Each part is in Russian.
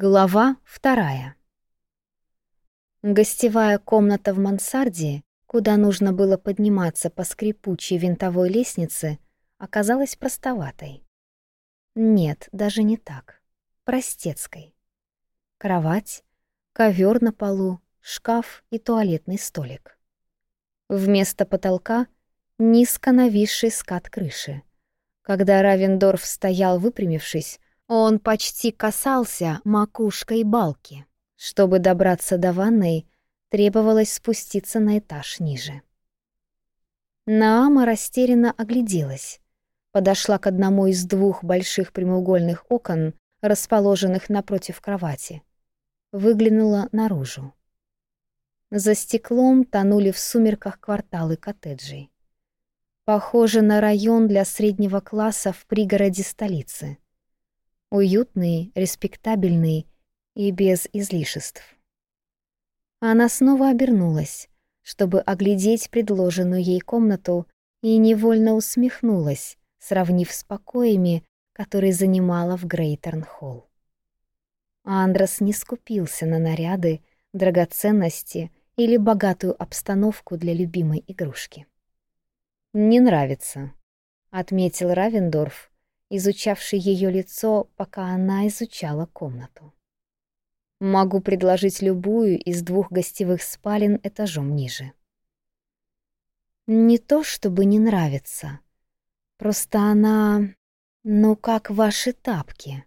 Глава вторая. Гостевая комната в мансарде, куда нужно было подниматься по скрипучей винтовой лестнице, оказалась простоватой. Нет, даже не так. Простецкой. Кровать, ковер на полу, шкаф и туалетный столик. Вместо потолка — низко нависший скат крыши. Когда Равендорф стоял выпрямившись, он почти касался макушкой балки. Чтобы добраться до ванной, требовалось спуститься на этаж ниже. Наама растерянно огляделась. Подошла к одному из двух больших прямоугольных окон, расположенных напротив кровати. Выглянула наружу. За стеклом тонули в сумерках кварталы коттеджей. Похоже на район для среднего класса в пригороде столицы — уютный, респектабельный и без излишеств. Она снова обернулась, чтобы оглядеть предложенную ей комнату, и невольно усмехнулась, сравнив с покоями, которые занимала в Грейтерн-холл. Андрос не скупился на наряды, драгоценности или богатую обстановку для любимой игрушки. «Не нравится», — отметил Равендорф, изучавший ее лицо, пока она изучала комнату. Могу предложить любую из двух гостевых спален этажом ниже. Не то чтобы не нравится. Просто она... Ну, как ваши тапки.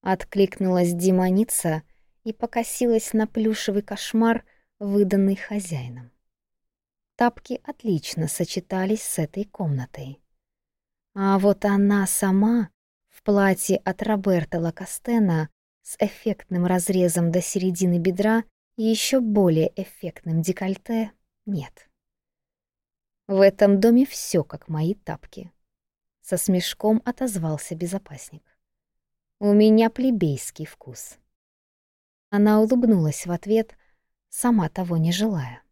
Откликнулась демоница и покосилась на плюшевый кошмар, выданный хозяином. Тапки отлично сочетались с этой комнатой. А вот она сама в платье от Роберта Лакастена с эффектным разрезом до середины бедра и еще более эффектным декольте нет. В этом доме все как мои тапки. Со смешком отозвался безопасник. У меня плебейский вкус. Она улыбнулась в ответ, сама того не желая.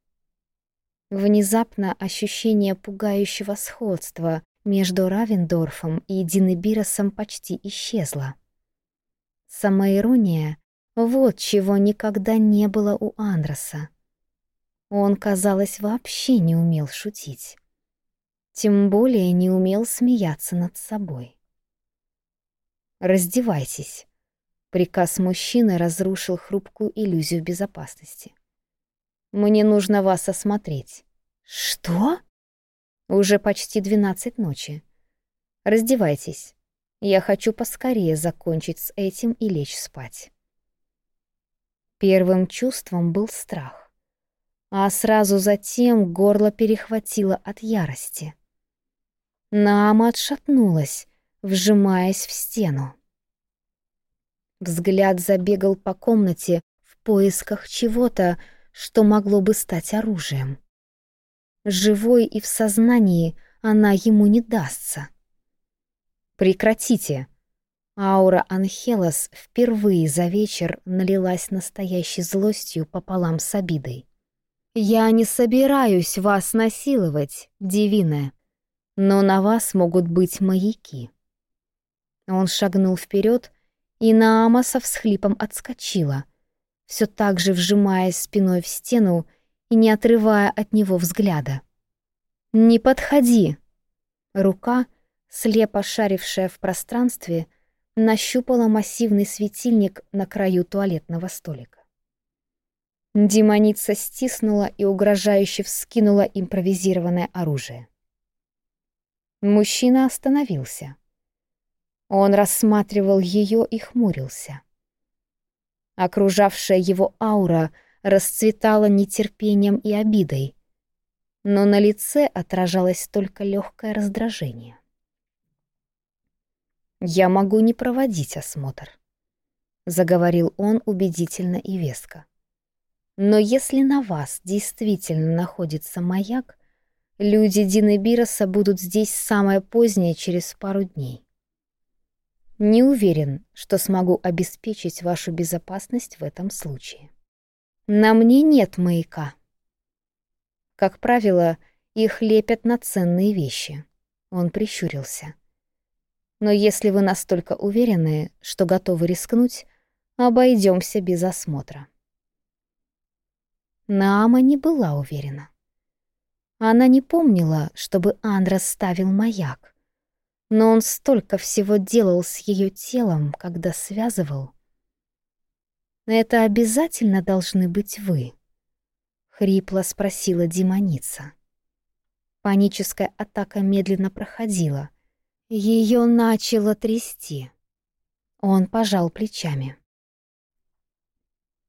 Внезапно ощущение пугающего сходства между Равендорфом и Динебиросом почти исчезла. Самоирония — вот чего никогда не было у Андроса. Он, казалось, вообще не умел шутить. Тем более не умел смеяться над собой. «Раздевайтесь», — приказ мужчины разрушил хрупкую иллюзию безопасности. «Мне нужно вас осмотреть». «Что?» Уже почти двенадцать ночи. Раздевайтесь. Я хочу поскорее закончить с этим и лечь спать. Первым чувством был страх. А сразу затем горло перехватило от ярости. Нама отшатнулась, вжимаясь в стену. Взгляд забегал по комнате в поисках чего-то, что могло бы стать оружием живой и в сознании, она ему не дастся. «Прекратите!» Аура Анхелос впервые за вечер налилась настоящей злостью пополам с обидой. «Я не собираюсь вас насиловать, Дивина, но на вас могут быть маяки». Он шагнул вперед, и Наамаса всхлипом отскочила, все так же вжимаясь спиной в стену и не отрывая от него взгляда. «Не подходи!» Рука, слепо шарившая в пространстве, нащупала массивный светильник на краю туалетного столика. Демоница стиснула и угрожающе вскинула импровизированное оружие. Мужчина остановился. Он рассматривал ее и хмурился. Окружавшая его аура — расцветала нетерпением и обидой. Но на лице отражалось только легкое раздражение. «Я могу не проводить осмотр», — заговорил он убедительно и веско. «Но если на вас действительно находится маяк, люди Дины Бироса будут здесь самое позднее через пару дней». Не уверен, что смогу обеспечить вашу безопасность в этом случае. На мне нет маяка. Как правило, их лепят на ценные вещи. Он прищурился. Но если вы настолько уверены, что готовы рискнуть, обойдемся без осмотра. Наама не была уверена. Она не помнила, чтобы Андрес ставил маяк. Но он столько всего делал с ее телом, когда связывал — но это обязательно должны быть вы. Хрипло спросила демоница. Паническая атака медленно проходила. Ее начало трясти. Он пожал плечами.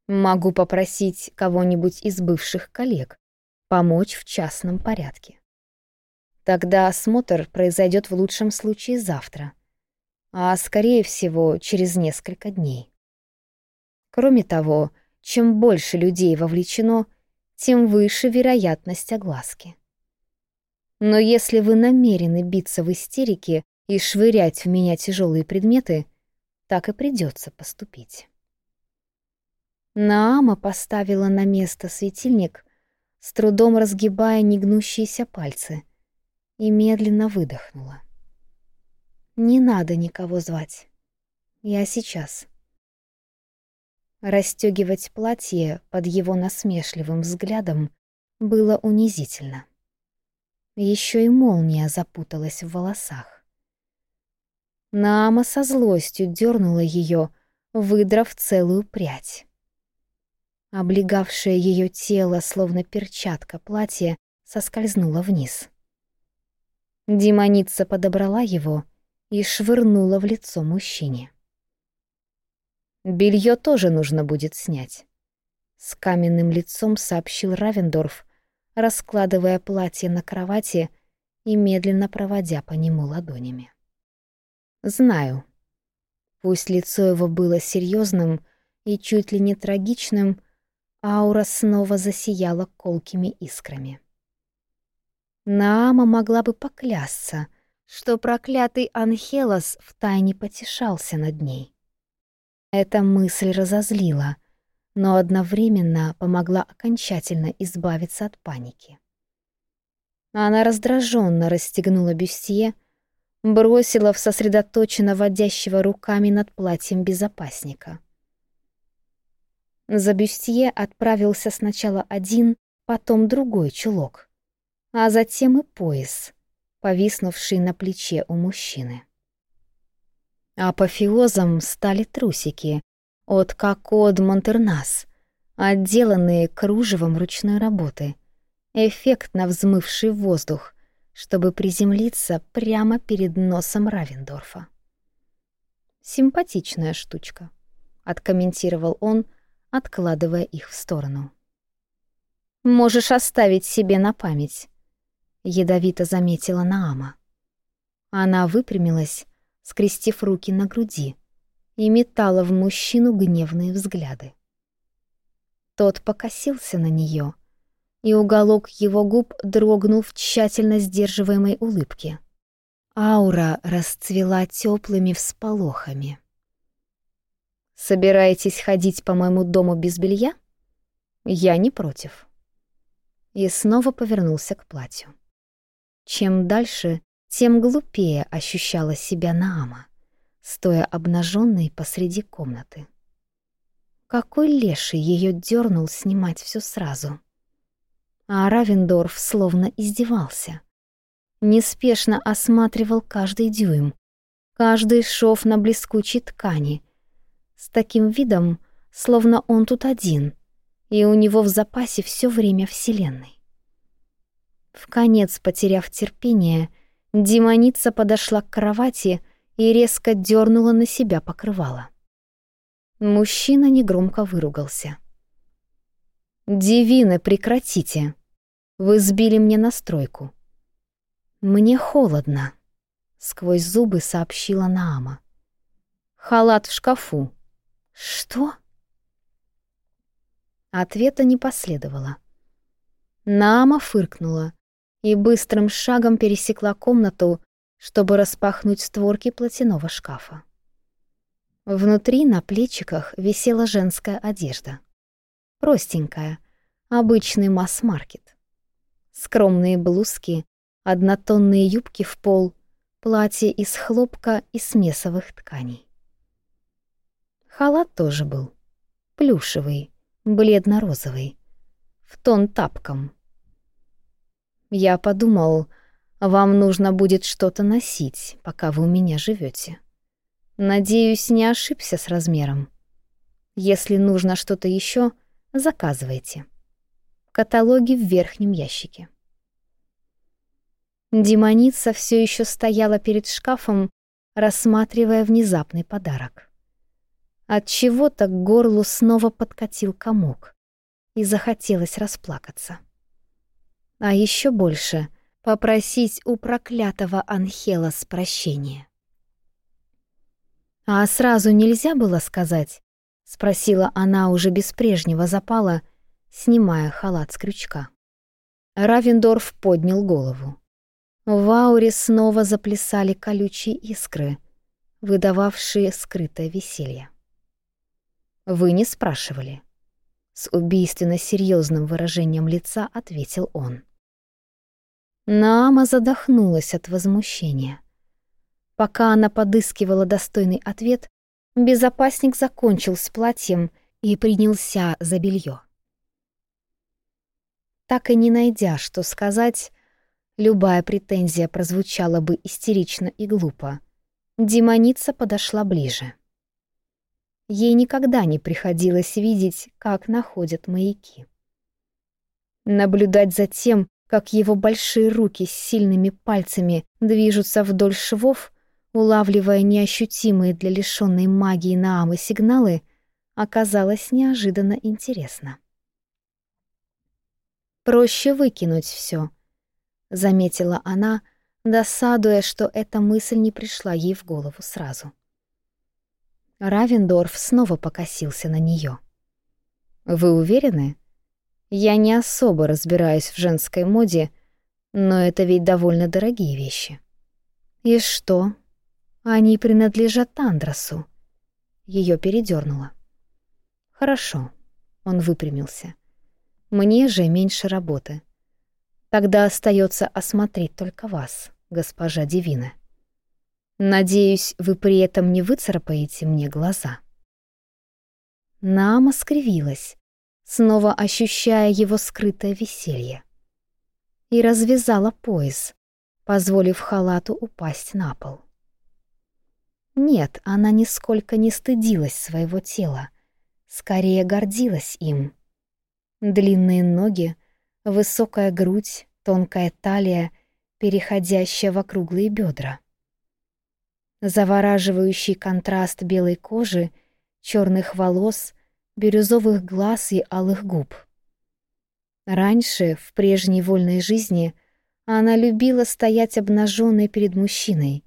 Могу попросить кого-нибудь из бывших коллег помочь в частном порядке. Тогда осмотр произойдет в лучшем случае завтра, а скорее всего через несколько дней. Кроме того, чем больше людей вовлечено, тем выше вероятность огласки. Но если вы намерены биться в истерике и швырять в меня тяжелые предметы, так и придется поступить. Наама поставила на место светильник, с трудом разгибая негнущиеся пальцы, и медленно выдохнула. «Не надо никого звать. Я сейчас». Расстегивать платье под его насмешливым взглядом было унизительно. Еще и молния запуталась в волосах. Наама со злостью дернула ее, выдрав целую прядь. Облегавшее ее тело, словно перчатка платья, соскользнуло вниз. Демоница подобрала его и швырнула в лицо мужчине. Белье тоже нужно будет снять. С каменным лицом сообщил Равендорф, раскладывая платье на кровати и медленно проводя по нему ладонями. «Знаю». Пусть лицо его было серьезным и чуть ли не трагичным, аура снова засияла колкими искрами. Наама могла бы поклясться, что проклятый Анхелос втайне потешался над ней. Эта мысль разозлила, но одновременно помогла окончательно избавиться от паники. Она раздраженно расстегнула бюстье, бросила в сосредоточенно водящего руками над платьем безопасника. За бюстье отправился сначала один, потом другой чулок, а затем и пояс, повиснувший на плече у мужчины апофеозом стали трусики от Како Монтернас, отделанные кружевом ручной работы, эффектно взмывший воздух, чтобы приземлиться прямо перед носом Равендорфа. «Симпатичная штучка», — откомментировал он, откладывая их в сторону. «Можешь оставить себе на память», — ядовито заметила Наама. Она выпрямилась скрестив руки на груди, и метала в мужчину гневные взгляды. Тот покосился на нее, и уголок его губ дрогнул в тщательно сдерживаемой улыбке. Аура расцвела теплыми всполохами. «Собираетесь ходить по моему дому без белья? Я не против». И снова повернулся к платью. Чем дальше, тем глупее ощущала себя Наама, стоя обнаженной посреди комнаты. Какой леший ее дернул снимать все сразу. А Равендорф словно издевался. Неспешно осматривал каждый дюйм, каждый шов на блескучей ткани, с таким видом, словно он тут один, и у него в запасе все время Вселенной. В конец, потеряв терпение, Демоница подошла к кровати и резко дернула на себя покрывало. Мужчина негромко выругался. Девины, прекратите! Вы сбили мне настройку!» «Мне холодно», — сквозь зубы сообщила Наама. «Халат в шкафу». «Что?» Ответа не последовало. Наама фыркнула, и быстрым шагом пересекла комнату, чтобы распахнуть створки платяного шкафа. Внутри на плечиках висела женская одежда. Простенькая, обычный масс-маркет. Скромные блузки, однотонные юбки в пол, платье из хлопка и смесовых тканей. Халат тоже был. Плюшевый, бледно-розовый. В тон тапкам. — я подумал, вам нужно будет что-то носить, пока вы у меня живете. Надеюсь, не ошибся с размером. Если нужно что-то еще, заказывайте. Каталоги в верхнем ящике. Демоница все еще стояла перед шкафом, рассматривая внезапный подарок. От чего-то к горлу снова подкатил комок, и захотелось расплакаться а еще больше — попросить у проклятого Анхела с прощения. «А сразу нельзя было сказать?» — спросила она уже без прежнего запала, снимая халат с крючка. Равендорф поднял голову. В ауре снова заплясали колючие искры, выдававшие скрытое веселье. «Вы не спрашивали?» С убийственно серьезным выражением лица ответил он. Наама задохнулась от возмущения. Пока она подыскивала достойный ответ, безопасник закончил с платьем и принялся за белье. Так и не найдя, что сказать, любая претензия прозвучала бы истерично и глупо. Демоница подошла ближе. Ей никогда не приходилось видеть, как находят маяки. Наблюдать за тем, как его большие руки с сильными пальцами движутся вдоль швов, улавливая неощутимые для лишённой магии Наамы сигналы, оказалось неожиданно интересно. «Проще выкинуть все, — заметила она, досадуя, что эта мысль не пришла ей в голову сразу. Равендорф снова покосился на неё. «Вы уверены?» Я не особо разбираюсь в женской моде, но это ведь довольно дорогие вещи. И что? Они принадлежат Андросу. Ее передернуло. Хорошо. Он выпрямился. Мне же меньше работы. Тогда остается осмотреть только вас, госпожа Девина. Надеюсь, вы при этом не выцарапаете мне глаза. Наама скривилась, снова ощущая его скрытое веселье. И развязала пояс, позволив халату упасть на пол. Нет, она нисколько не стыдилась своего тела, скорее гордилась им. Длинные ноги, высокая грудь, тонкая талия, переходящая в округлые бедра. Завораживающий контраст белой кожи, черных волос — бирюзовых глаз и алых губ. Раньше, в прежней вольной жизни, она любила стоять обнаженной перед мужчиной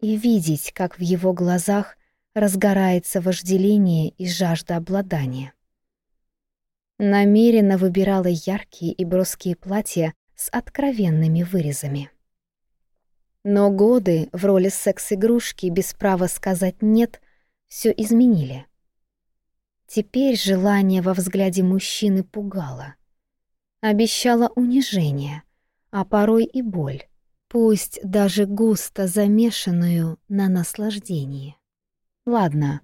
и видеть, как в его глазах разгорается вожделение и жажда обладания. Намеренно выбирала яркие и броские платья с откровенными вырезами. Но годы в роли секс-игрушки без права сказать «нет» все изменили. Теперь желание во взгляде мужчины пугало. Обещало унижение, а порой и боль, пусть даже густо замешанную на наслаждении. Ладно,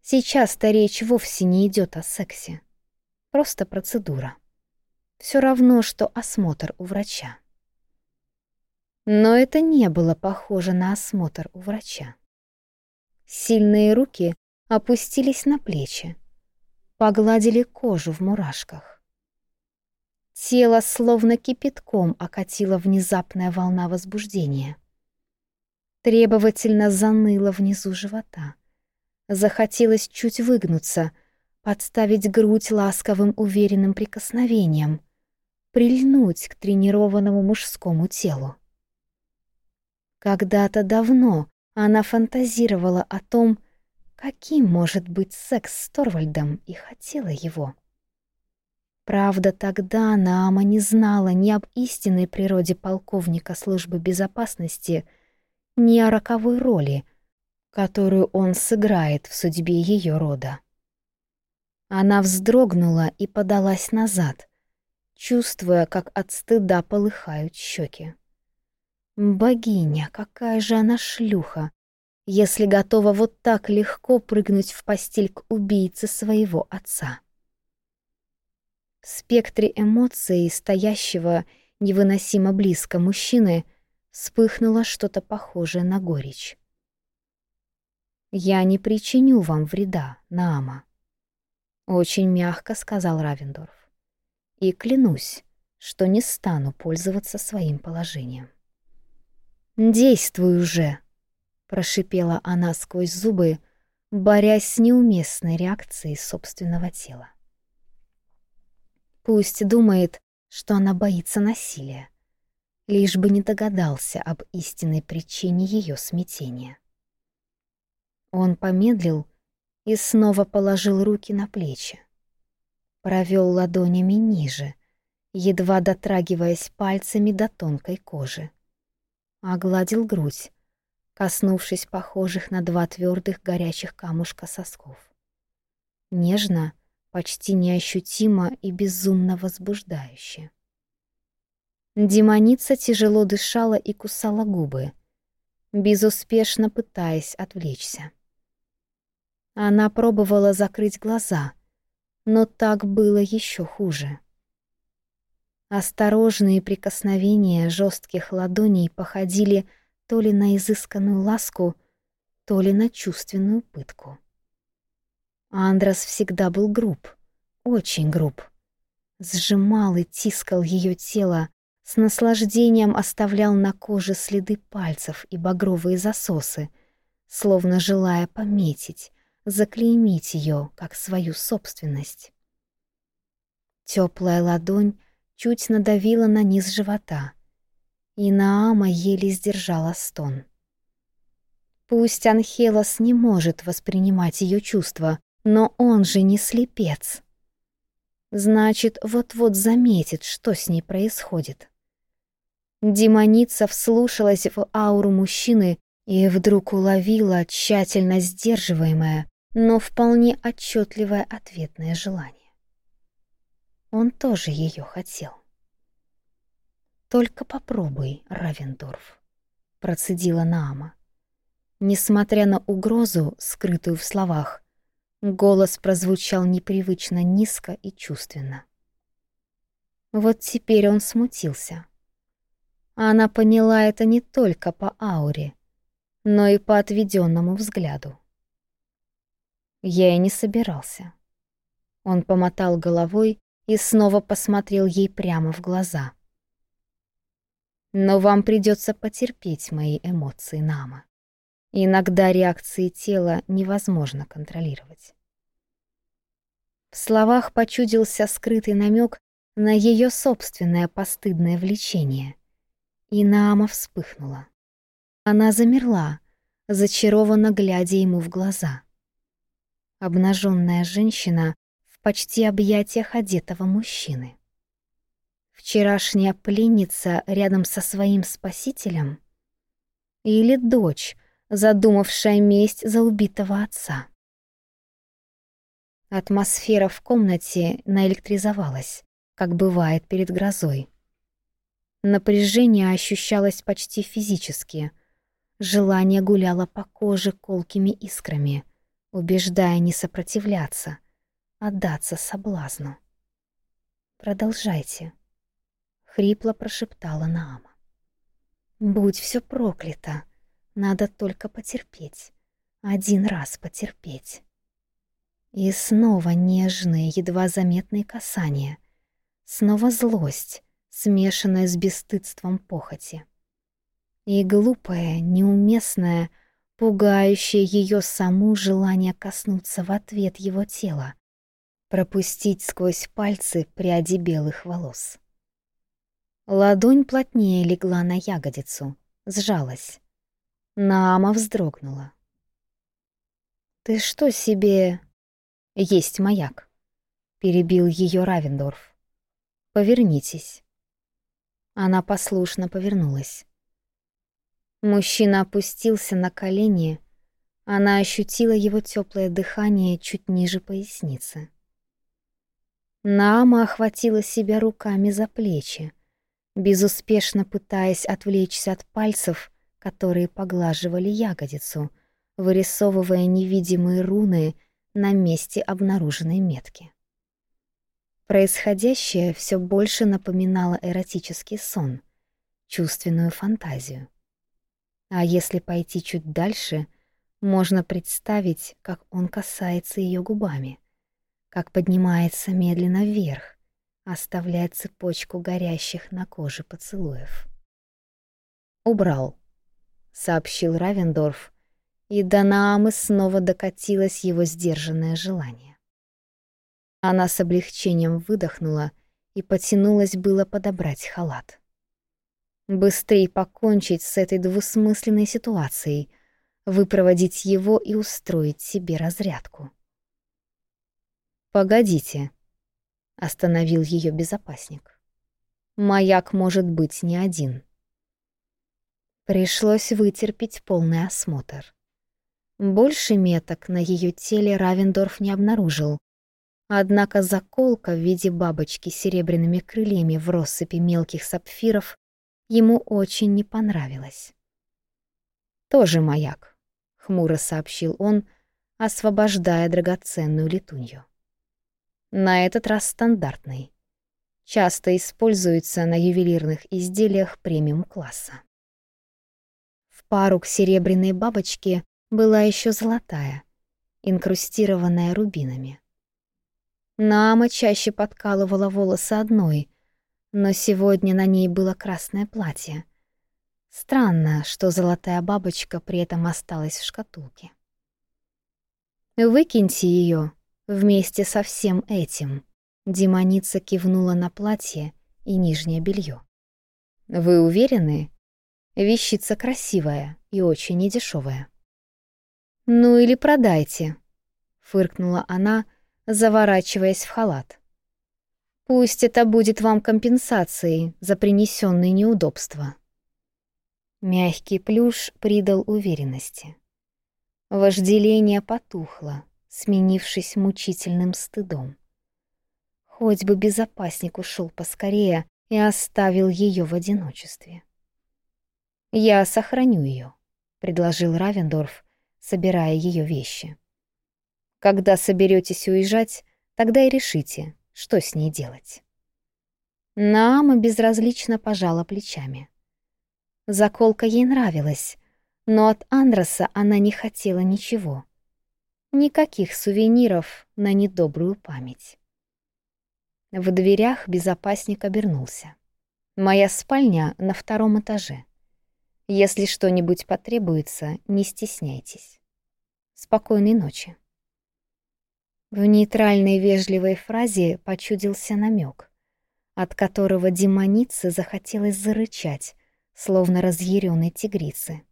сейчас-то речь вовсе не идет о сексе. Просто процедура. Все равно, что осмотр у врача. Но это не было похоже на осмотр у врача. Сильные руки опустились на плечи, погладили кожу в мурашках. Тело словно кипятком окатила внезапная волна возбуждения. Требовательно заныло внизу живота. Захотелось чуть выгнуться, подставить грудь ласковым уверенным прикосновением, прильнуть к тренированному мужскому телу. Когда-то давно она фантазировала о том, Каким может быть секс с Торвальдом и хотела его? Правда, тогда Наама не знала ни об истинной природе полковника службы безопасности, ни о роковой роли, которую он сыграет в судьбе ее рода. Она вздрогнула и подалась назад, чувствуя, как от стыда полыхают щеки. Богиня, какая же она шлюха! если готова вот так легко прыгнуть в постель к убийце своего отца. В спектре эмоций стоящего невыносимо близко мужчины вспыхнуло что-то похожее на горечь. «Я не причиню вам вреда, Нама, — очень мягко сказал Равендорф. «И клянусь, что не стану пользоваться своим положением». «Действуй уже!» прошипела она сквозь зубы, борясь с неуместной реакцией собственного тела. Пусть думает, что она боится насилия, лишь бы не догадался об истинной причине ее смятения. Он помедлил и снова положил руки на плечи. Провел ладонями ниже, едва дотрагиваясь пальцами до тонкой кожи. Огладил грудь, коснувшись похожих на два твердых горячих камушка сосков. Нежно, почти неощутимо и безумно возбуждающе. Демоница тяжело дышала и кусала губы, безуспешно пытаясь отвлечься. Она пробовала закрыть глаза, но так было еще хуже. Осторожные прикосновения жестких ладоней походили то ли на изысканную ласку, то ли на чувственную пытку. Андрас всегда был груб, очень груб. Сжимал и тискал ее тело, с наслаждением оставлял на коже следы пальцев и багровые засосы, словно желая пометить, заклеймить ее как свою собственность. Теплая ладонь чуть надавила на низ живота, и Наама еле сдержала стон. Пусть Анхелос не может воспринимать ее чувства, но он же не слепец. Значит, вот-вот заметит, что с ней происходит. Демоница вслушалась в ауру мужчины и вдруг уловила тщательно сдерживаемое, но вполне отчетливое ответное желание. Он тоже ее хотел. Только попробуй, Равендорф», — процедила Нама. Несмотря на угрозу, скрытую в словах, голос прозвучал непривычно низко и чувственно. Вот теперь он смутился. Она поняла это не только по ауре, но и по отведенному взгляду. Я и не собирался. Он помотал головой и снова посмотрел ей прямо в глаза но вам придется потерпеть мои эмоции нама. Иногда реакции тела невозможно контролировать. В словах почудился скрытый намек на ее собственное постыдное влечение. И Нама вспыхнула. Она замерла, зачарованно глядя ему в глаза. Обнаженная женщина в почти объятиях одетого мужчины вчерашняя пленница рядом со своим спасителем? Или дочь, задумавшая месть за убитого отца? Атмосфера в комнате наэлектризовалась, как бывает перед грозой. Напряжение ощущалось почти физически. Желание гуляло по коже колкими искрами, убеждая не сопротивляться, отдаться соблазну. «Продолжайте», хрипло прошептала Наама. «Будь все проклято! Надо только потерпеть. Один раз потерпеть». И снова нежные, едва заметные касания. Снова злость, смешанная с бесстыдством похоти. И глупое, неуместное, пугающее ее саму желание коснуться в ответ его тела, пропустить сквозь пальцы пряди белых волос. Ладонь плотнее легла на ягодицу, сжалась. Наама вздрогнула. «Ты что себе...» «Есть маяк», — перебил ее Равендорф. «Повернитесь». Она послушно повернулась. Мужчина опустился на колени, она ощутила его теплое дыхание чуть ниже поясницы. Наама охватила себя руками за плечи, безуспешно пытаясь отвлечься от пальцев, которые поглаживали ягодицу, вырисовывая невидимые руны на месте обнаруженной метки. Происходящее все больше напоминало эротический сон, чувственную фантазию. А если пойти чуть дальше, можно представить, как он касается ее губами, как поднимается медленно вверх, оставляя цепочку горящих на коже поцелуев. «Убрал», — сообщил Равендорф, и до Наамы снова докатилось его сдержанное желание. Она с облегчением выдохнула и потянулась было подобрать халат. Быстрее покончить с этой двусмысленной ситуацией, выпроводить его и устроить себе разрядку. «Погодите», Остановил ее безопасник. Маяк может быть не один. Пришлось вытерпеть полный осмотр. Больше меток на ее теле Равендорф не обнаружил. Однако заколка в виде бабочки с серебряными крыльями в россыпи мелких сапфиров ему очень не понравилась. «Тоже маяк», — хмуро сообщил он, освобождая драгоценную летунью. На этот раз стандартный. Часто используется на ювелирных изделиях премиум-класса. В пару к серебряной бабочке была еще золотая, инкрустированная рубинами. Нама чаще подкалывала волосы одной, но сегодня на ней было красное платье. Странно, что золотая бабочка при этом осталась в шкатулке. «Выкиньте ее, Вместе со всем этим демоница кивнула на платье и нижнее белье. «Вы уверены? Вещица красивая и очень недешевая». «Ну или продайте», — фыркнула она, заворачиваясь в халат. «Пусть это будет вам компенсацией за принесенные неудобства». Мягкий плюш придал уверенности. Вожделение потухло, сменившись мучительным стыдом. Хоть бы безопасник ушел поскорее и оставил ее в одиночестве. «Я сохраню ее», — предложил Равендорф, собирая ее вещи. «Когда соберетесь уезжать, тогда и решите, что с ней делать». Наама безразлично пожала плечами. Заколка ей нравилась, но от Андроса она не хотела ничего — Никаких сувениров на недобрую память. В дверях безопасник обернулся. «Моя спальня на втором этаже. Если что-нибудь потребуется, не стесняйтесь. Спокойной ночи». В нейтральной вежливой фразе почудился намек, от которого демонице захотелось зарычать, словно разъяренной тигрицы.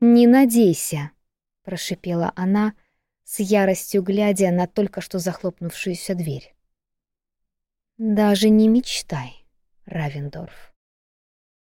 «Не надейся!» — прошипела она, с яростью глядя на только что захлопнувшуюся дверь. «Даже не мечтай, Равендорф».